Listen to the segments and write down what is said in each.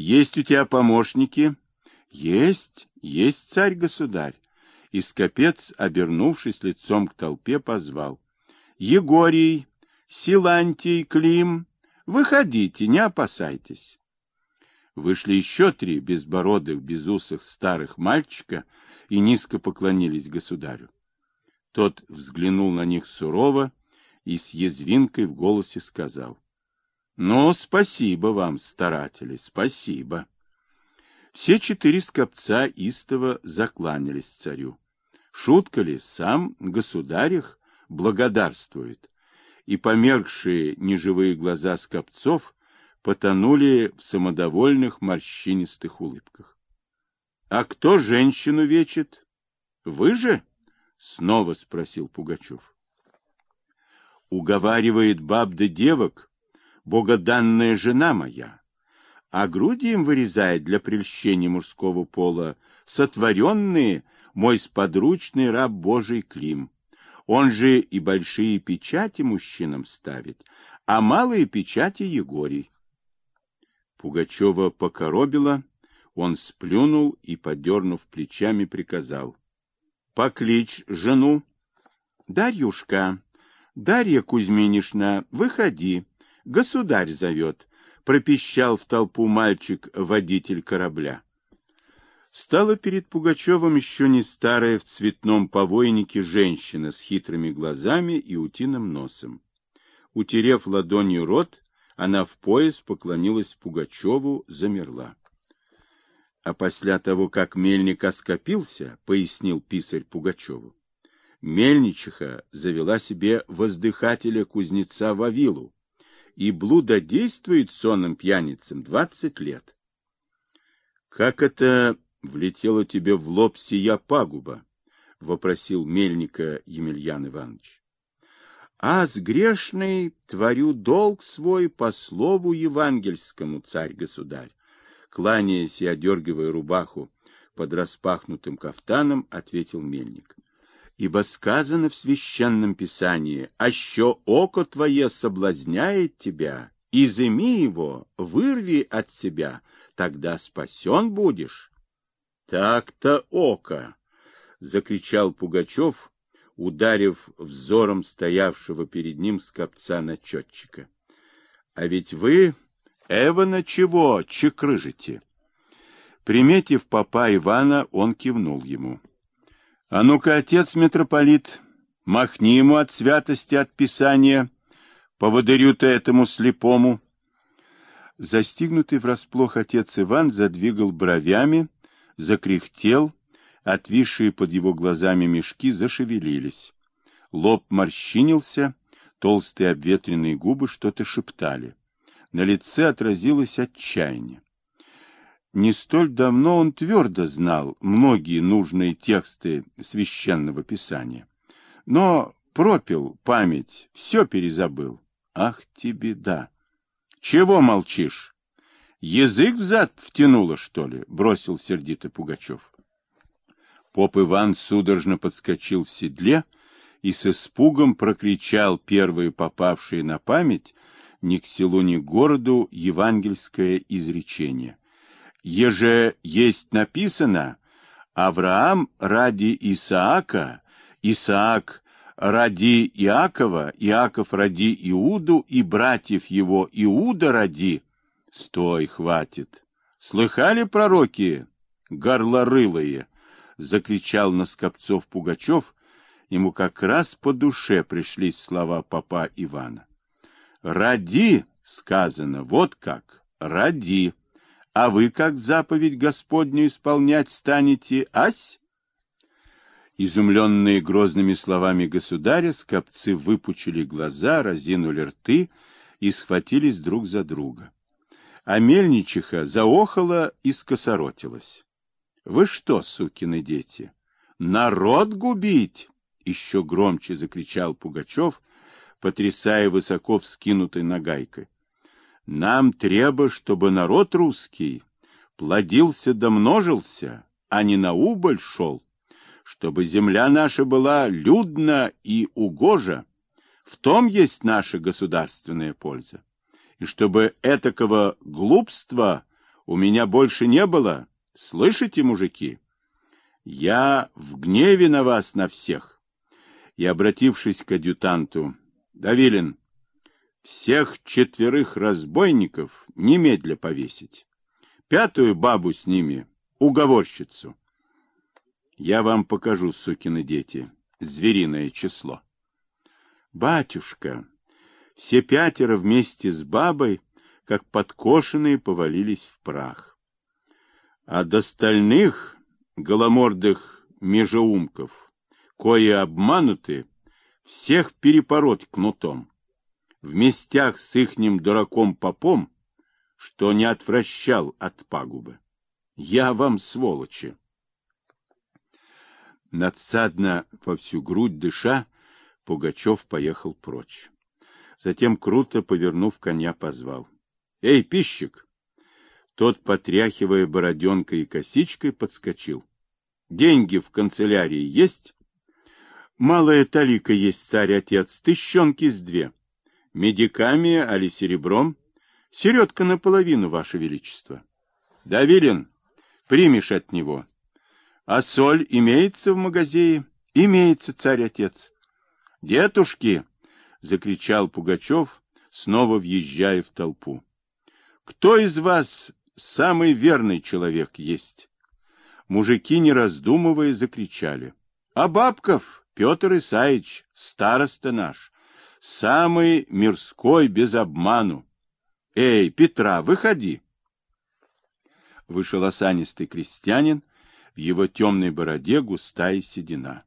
Есть у тебя помощники? Есть, есть царь-государь. И скопец, обернувшись лицом к толпе, позвал. Егорий, Силантий, Клим, выходите, не опасайтесь. Вышли еще три безбородых, безусых старых мальчика и низко поклонились государю. Тот взглянул на них сурово и с язвинкой в голосе сказал. — Ну, спасибо вам, старатели, спасибо. Все четыре скопца истово закланялись царю. Шутка ли, сам государь их благодарствует, и померкшие неживые глаза скопцов потонули в самодовольных морщинистых улыбках. — А кто женщину вечит? — Вы же? — снова спросил Пугачев. — Уговаривает баб да девок, богоданная жена моя, а груди им вырезает для прельщения мужского пола сотворенные мой сподручный раб Божий Клим. Он же и большие печати мужчинам ставит, а малые печати Егорий. Пугачева покоробила, он сплюнул и, подернув плечами, приказал. — Покличь жену. — Дарьюшка, Дарья Кузьминишна, выходи, государь зовет, — пропищал в толпу мальчик-водитель корабля. Стала перед Пугачевым еще не старая в цветном повойнике женщина с хитрыми глазами и утиным носом. Утерев ладонью рот, она в пояс поклонилась Пугачеву, замерла. А после того, как мельник оскопился, пояснил писарь Пугачеву, мельничиха завела себе воздыхателя кузнеца Вавилу и блудодействует сонным пьяницам двадцать лет. — Как это влетела тебе в лоб сия пагуба? — вопросил мельника Емельян Иванович а с грешной творю долг свой по слову евангельскому, царь-государь. Кланяясь и одергивая рубаху под распахнутым кафтаном, ответил мельник. Ибо сказано в священном писании, «Ащо око твое соблазняет тебя, изыми его, вырви от себя, тогда спасен будешь». «Так-то око!» — закричал Пугачев, ударив взором стоявшего перед ним скопца-начетчика. — А ведь вы, Эвана, чего чекрыжите? Приметив папа Ивана, он кивнул ему. — А ну-ка, отец митрополит, махни ему от святости от писания, поводырю-то этому слепому. Застигнутый врасплох отец Иван задвигал бровями, закряхтел, Отвисшие под его глазами мешки зашевелились. Лоб морщинился, толстые обветренные губы что-то шептали. На лице отразилось отчаяние. Не столь давно он твердо знал многие нужные тексты священного писания. Но пропил память, все перезабыл. Ах ты беда! Чего молчишь? Язык взад втянуло, что ли? Бросил сердито Пугачев. Поп Иван судорожно подскочил в седле и с испугом прокричал первые попавшие на память ни к селу, ни к городу евангельское изречение. Еже есть написано, Авраам ради Исаака, Исаак ради Иакова, Иаков ради Иуду и братьев его Иуда ради. Стой, хватит. Слыхали пророки горлорылые? закричал на Скопцов Пугачев, ему как раз по душе пришлись слова папа Ивана. «Ради!» — сказано, вот как, «ради!» А вы как заповедь Господню исполнять станете, ась? Изумленные грозными словами государя, скопцы выпучили глаза, разинули рты и схватились друг за друга. А мельничиха заохала и скосоротилась. Вы что, сукины дети, народ губить? Еще громче закричал Пугачев, потрясая высоко вскинутой нагайкой. Нам треба, чтобы народ русский плодился да множился, а не на убыль шел, чтобы земля наша была людна и угожа. В том есть наша государственная польза. И чтобы этакого глупства у меня больше не было. Слышите, мужики? Я в гневе на вас на всех. И, обратившись к адъютанту, Давилин, всех четверых разбойников немедля повесить. Пятую бабу с ними, уговорщицу. Я вам покажу, сукины дети, звериное число. Батюшка, все пятеро вместе с бабой, как подкошенные, повалились в прах. А до стальных голомордых межеумков, кое обмануты, всех перепороть кнутом. В местях с ихним дураком-попом, что не отвращал от пагубы. Я вам, сволочи! Надсадно во всю грудь дыша, Пугачев поехал прочь. Затем, круто повернув коня, позвал. — Эй, пищик! Тот, потряхивая бороденкой и косичкой, подскочил. — Деньги в канцелярии есть? — Малая талика есть, царь-отец, тыщенки с две. Медиками, али серебром? Середка наполовину, ваше величество. — Давилин, примешь от него. А соль имеется в магазине? Имеется, царь-отец. Детушки, закричал Пугачев, снова въезжая в толпу. Кто из вас самый верный человек есть? Мужики, не раздумывая, закричали. А Бабков, Петр Исаевич, староста наш, самый мирской без обману. Эй, Петра, выходи. Вышел осанистый крестьянин, в его темной бороде густая седина.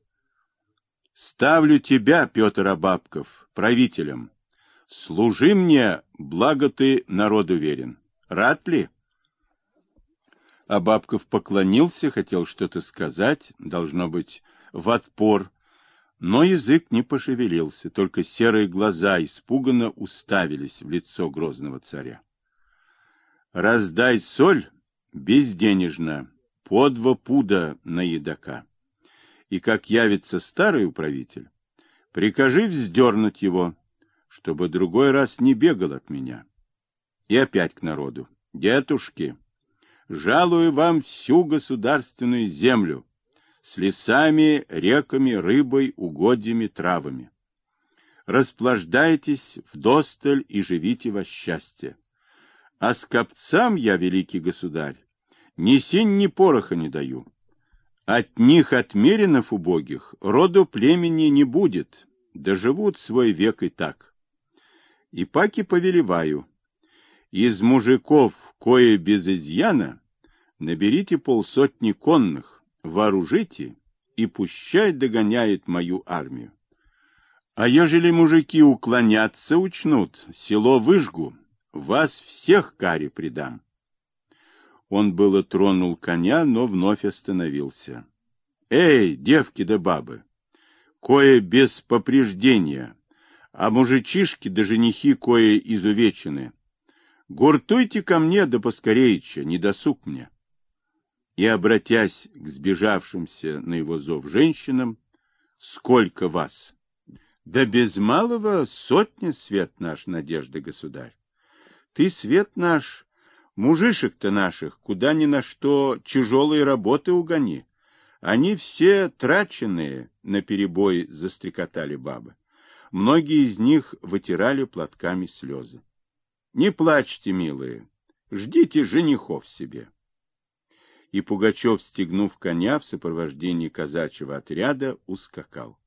Ставлю тебя, Петр Абабков, правителем. Служи мне, благо ты народу верен. Рад ли? Абабков поклонился, хотел что-то сказать, должно быть, в отпор, но язык не пошевелился, только серые глаза испуганно уставились в лицо грозного царя. «Раздай соль безденежно, по два пуда на едока. И как явится старый управитель, прикажи вздернуть его, чтобы другой раз не бегал от меня. И опять к народу. Дедушки, жалую вам всю государственную землю с лесами, реками, рыбой, угодьями, травами. Расплаждайтесь вдосталь и живите во счастье. А скопцам я, великий государь, ни синь, ни пороха не даю. От них, отмеренов убогих, роду племени не будет, доживут свой век и так. И паки повелеваю, из мужиков, кое без изъяна, наберите полсотни конных, вооружите, и пущай догоняет мою армию. А ежели мужики уклоняться учнут, село выжгу, вас всех каре предам. Он было тронул коня, но вновь остановился. «Эй, девки да бабы! Кое без попреждения, а мужичишки да женихи кое изувечены. Гуртуйте ко мне да поскорейче, не досуг мне!» И, обратясь к сбежавшимся на его зов женщинам, «Сколько вас?» «Да без малого сотня, свет наш, надежда, государь! Ты, свет наш, Мужишек-то наших куда ни на что тяжелые работы угони. Они все траченные, на перебой застрекотали бабы. Многие из них вытирали платками слезы. Не плачьте, милые, ждите женихов себе. И Пугачев, стегнув коня в сопровождении казачьего отряда, ускакал.